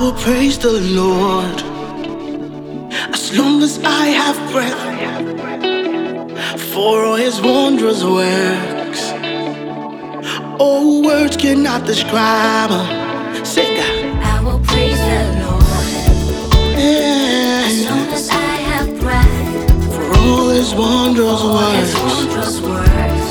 I will praise the Lord as long as I have breath. For all his wondrous works, oh, words cannot describe. Sing that. I will praise the Lord as long as I have breath. For all his wondrous All His works, wondrous works,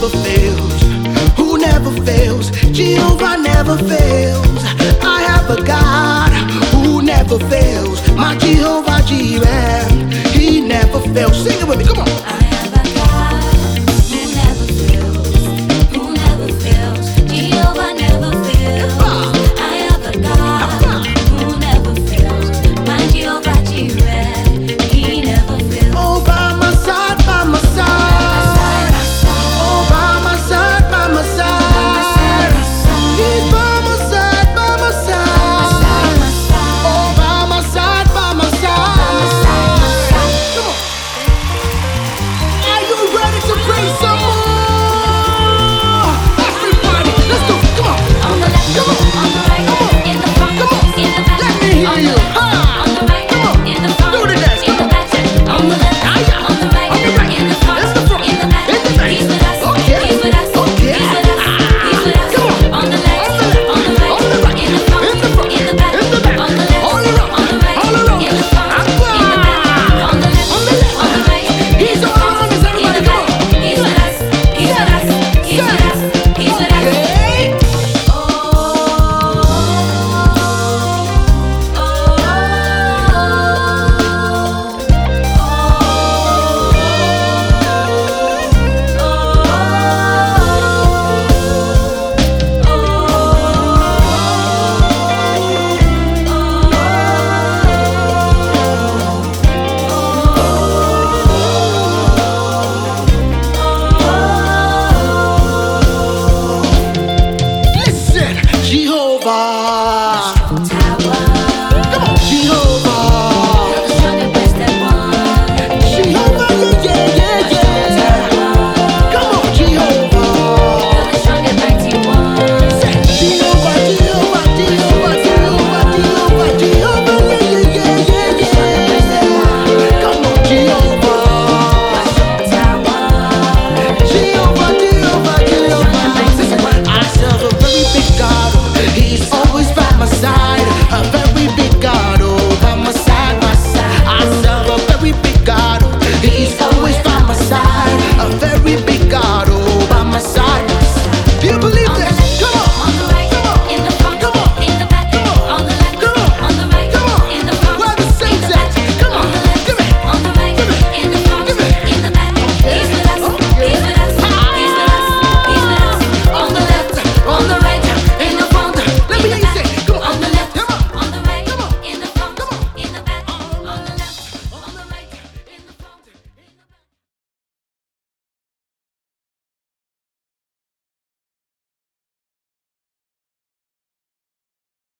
never fails, who never fails. Jehovah never fails. I have a God who never fails. My Jehovah Jireh, he never fails. Sing it with me, come on.